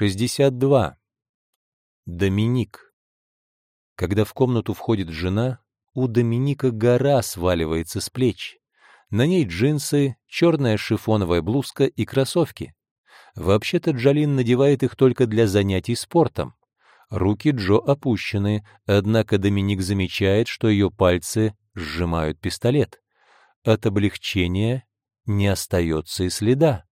62. Доминик. Когда в комнату входит жена, у Доминика гора сваливается с плеч. На ней джинсы, черная шифоновая блузка и кроссовки. Вообще-то Джалин надевает их только для занятий спортом. Руки Джо опущены, однако Доминик замечает, что ее пальцы сжимают пистолет. От облегчения не остается и следа.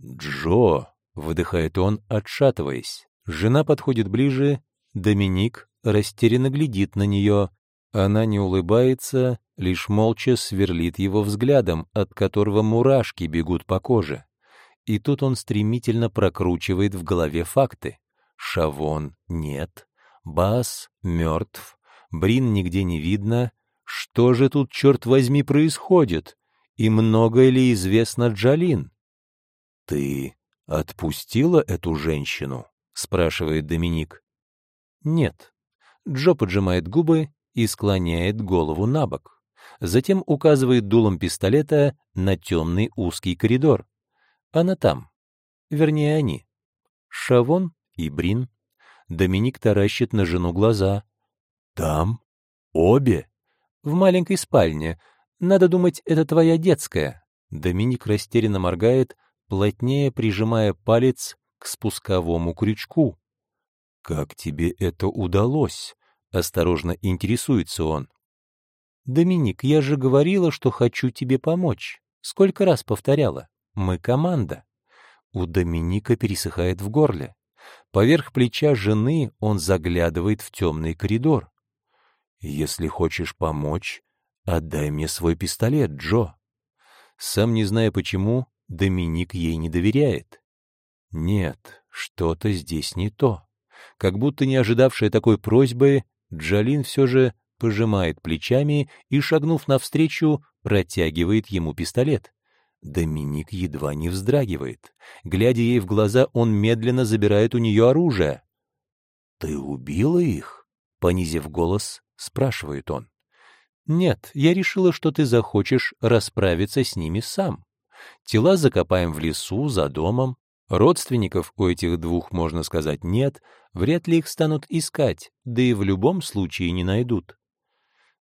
«Джо!» — выдыхает он, отшатываясь. Жена подходит ближе, Доминик растерянно глядит на нее. Она не улыбается, лишь молча сверлит его взглядом, от которого мурашки бегут по коже. И тут он стремительно прокручивает в голове факты. Шавон нет, Бас мертв, Брин нигде не видно. Что же тут, черт возьми, происходит? И многое ли известно Джалин? «Ты отпустила эту женщину?» — спрашивает Доминик. «Нет». Джо поджимает губы и склоняет голову на бок. Затем указывает дулом пистолета на темный узкий коридор. Она там. Вернее, они. Шавон и Брин. Доминик таращит на жену глаза. «Там? Обе?» «В маленькой спальне. Надо думать, это твоя детская». Доминик растерянно моргает, плотнее прижимая палец к спусковому крючку. «Как тебе это удалось?» — осторожно интересуется он. «Доминик, я же говорила, что хочу тебе помочь. Сколько раз повторяла. Мы команда». У Доминика пересыхает в горле. Поверх плеча жены он заглядывает в темный коридор. «Если хочешь помочь, отдай мне свой пистолет, Джо». Сам не зная почему, Доминик ей не доверяет. Нет, что-то здесь не то. Как будто не ожидавшая такой просьбы, Джалин все же пожимает плечами и, шагнув навстречу, протягивает ему пистолет. Доминик едва не вздрагивает. Глядя ей в глаза, он медленно забирает у нее оружие. «Ты убила их?» — понизив голос, спрашивает он. «Нет, я решила, что ты захочешь расправиться с ними сам. Тела закопаем в лесу, за домом. Родственников у этих двух, можно сказать, нет, вряд ли их станут искать, да и в любом случае не найдут».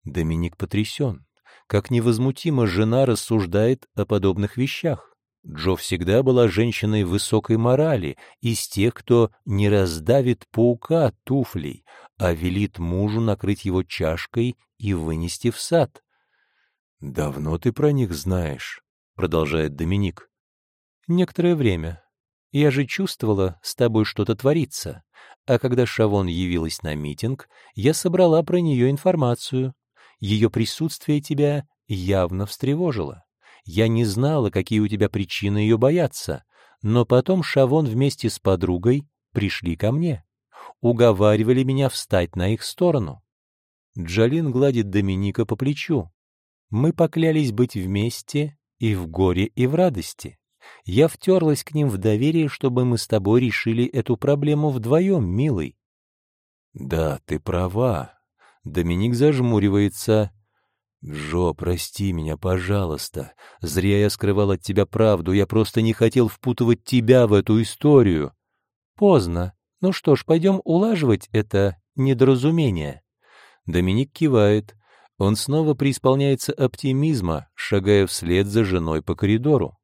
Доминик потрясен как невозмутимо жена рассуждает о подобных вещах. Джо всегда была женщиной высокой морали, из тех, кто не раздавит паука туфлей, а велит мужу накрыть его чашкой и вынести в сад. «Давно ты про них знаешь», — продолжает Доминик. «Некоторое время. Я же чувствовала, с тобой что-то творится. А когда Шавон явилась на митинг, я собрала про нее информацию. Ее присутствие тебя явно встревожило. Я не знала, какие у тебя причины ее бояться, но потом Шавон вместе с подругой пришли ко мне. Уговаривали меня встать на их сторону. Джалин гладит Доминика по плечу. Мы поклялись быть вместе и в горе, и в радости. Я втерлась к ним в доверие, чтобы мы с тобой решили эту проблему вдвоем, милый. Да, ты права, Доминик зажмуривается. «Джо, прости меня, пожалуйста. Зря я скрывал от тебя правду. Я просто не хотел впутывать тебя в эту историю». «Поздно. Ну что ж, пойдем улаживать это недоразумение». Доминик кивает. Он снова преисполняется оптимизма, шагая вслед за женой по коридору.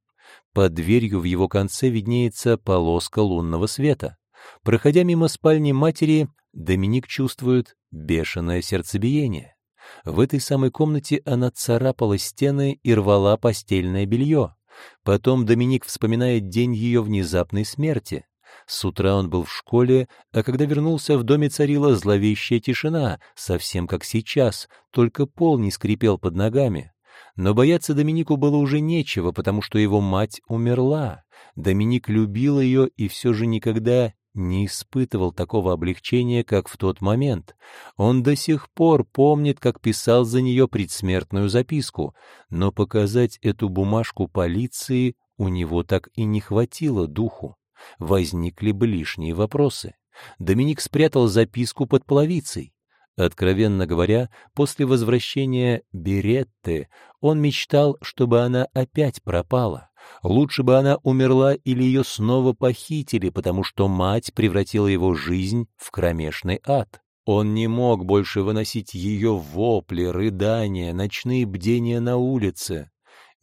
Под дверью в его конце виднеется полоска лунного света. Проходя мимо спальни матери, Доминик чувствует бешеное сердцебиение. В этой самой комнате она царапала стены и рвала постельное белье. Потом Доминик вспоминает день ее внезапной смерти. С утра он был в школе, а когда вернулся, в доме царила зловещая тишина, совсем как сейчас, только пол не скрипел под ногами. Но бояться Доминику было уже нечего, потому что его мать умерла. Доминик любил ее и все же никогда не испытывал такого облегчения, как в тот момент. Он до сих пор помнит, как писал за нее предсмертную записку, но показать эту бумажку полиции у него так и не хватило духу. Возникли бы лишние вопросы. Доминик спрятал записку под половицей. Откровенно говоря, после возвращения Беретты он мечтал, чтобы она опять пропала. Лучше бы она умерла или ее снова похитили, потому что мать превратила его жизнь в кромешный ад. Он не мог больше выносить ее вопли, рыдания, ночные бдения на улице.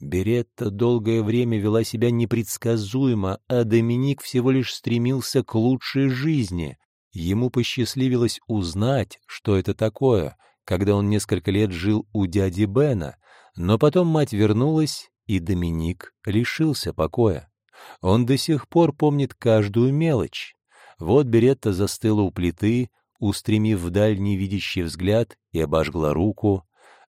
Беретта долгое время вела себя непредсказуемо, а Доминик всего лишь стремился к лучшей жизни. Ему посчастливилось узнать, что это такое, когда он несколько лет жил у дяди Бена, но потом мать вернулась, и Доминик лишился покоя. Он до сих пор помнит каждую мелочь. Вот Беретта застыла у плиты, устремив вдаль невидящий взгляд, и обожгла руку.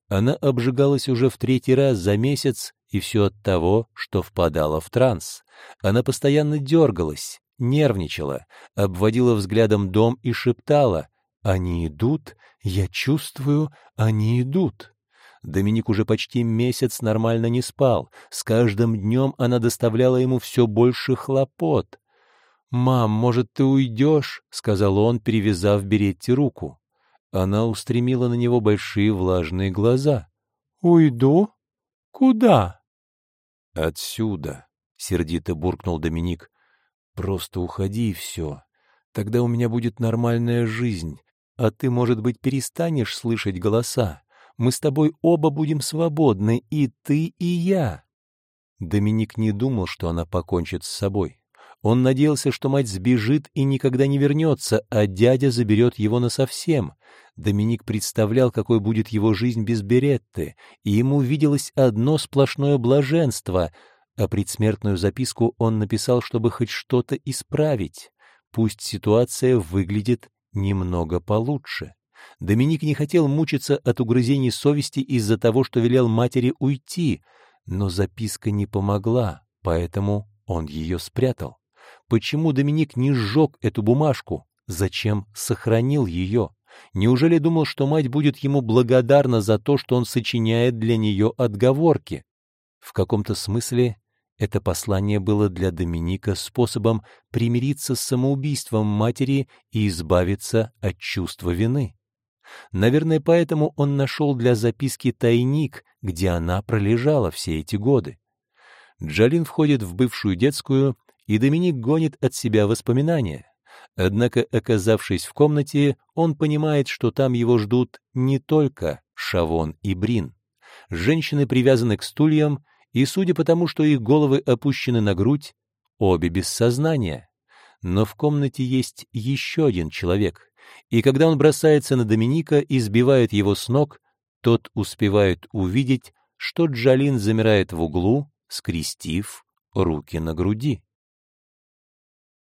Она обжигалась уже в третий раз за месяц, и все от того, что впадала в транс. Она постоянно дергалась, нервничала, обводила взглядом дом и шептала «Они идут, я чувствую, они идут». Доминик уже почти месяц нормально не спал. С каждым днем она доставляла ему все больше хлопот. «Мам, может, ты уйдешь?» — сказал он, перевязав Беретти руку. Она устремила на него большие влажные глаза. «Уйду? Куда?» «Отсюда», — сердито буркнул Доминик. «Просто уходи и все. Тогда у меня будет нормальная жизнь, а ты, может быть, перестанешь слышать голоса. Мы с тобой оба будем свободны, и ты, и я». Доминик не думал, что она покончит с собой. Он надеялся, что мать сбежит и никогда не вернется, а дядя заберет его насовсем. Доминик представлял, какой будет его жизнь без Беретты, и ему виделось одно сплошное блаженство, а предсмертную записку он написал, чтобы хоть что-то исправить. Пусть ситуация выглядит немного получше. Доминик не хотел мучиться от угрызений совести из-за того, что велел матери уйти, но записка не помогла, поэтому он ее спрятал. Почему Доминик не сжег эту бумажку? Зачем сохранил ее? Неужели думал, что мать будет ему благодарна за то, что он сочиняет для нее отговорки? В каком-то смысле это послание было для Доминика способом примириться с самоубийством матери и избавиться от чувства вины. Наверное, поэтому он нашел для записки тайник, где она пролежала все эти годы. Джалин входит в бывшую детскую, и Доминик гонит от себя воспоминания. Однако, оказавшись в комнате, он понимает, что там его ждут не только Шавон и Брин. Женщины привязаны к стульям, и, судя по тому, что их головы опущены на грудь, обе без сознания. Но в комнате есть еще один человек, и когда он бросается на Доминика и сбивает его с ног, тот успевает увидеть, что Джалин замирает в углу, скрестив руки на груди.